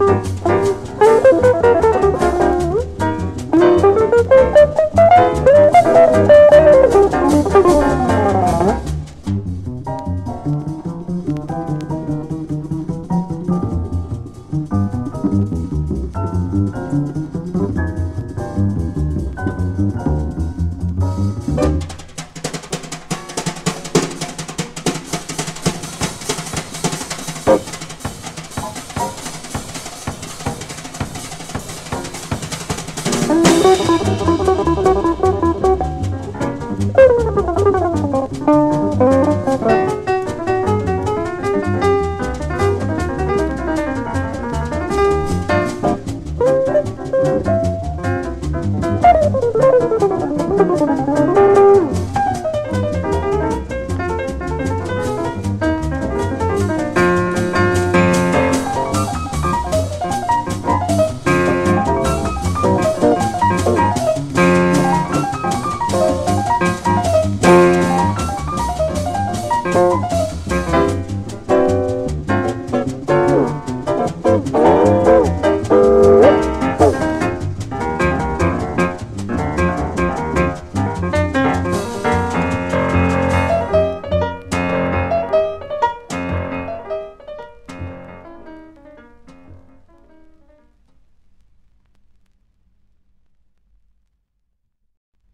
Thank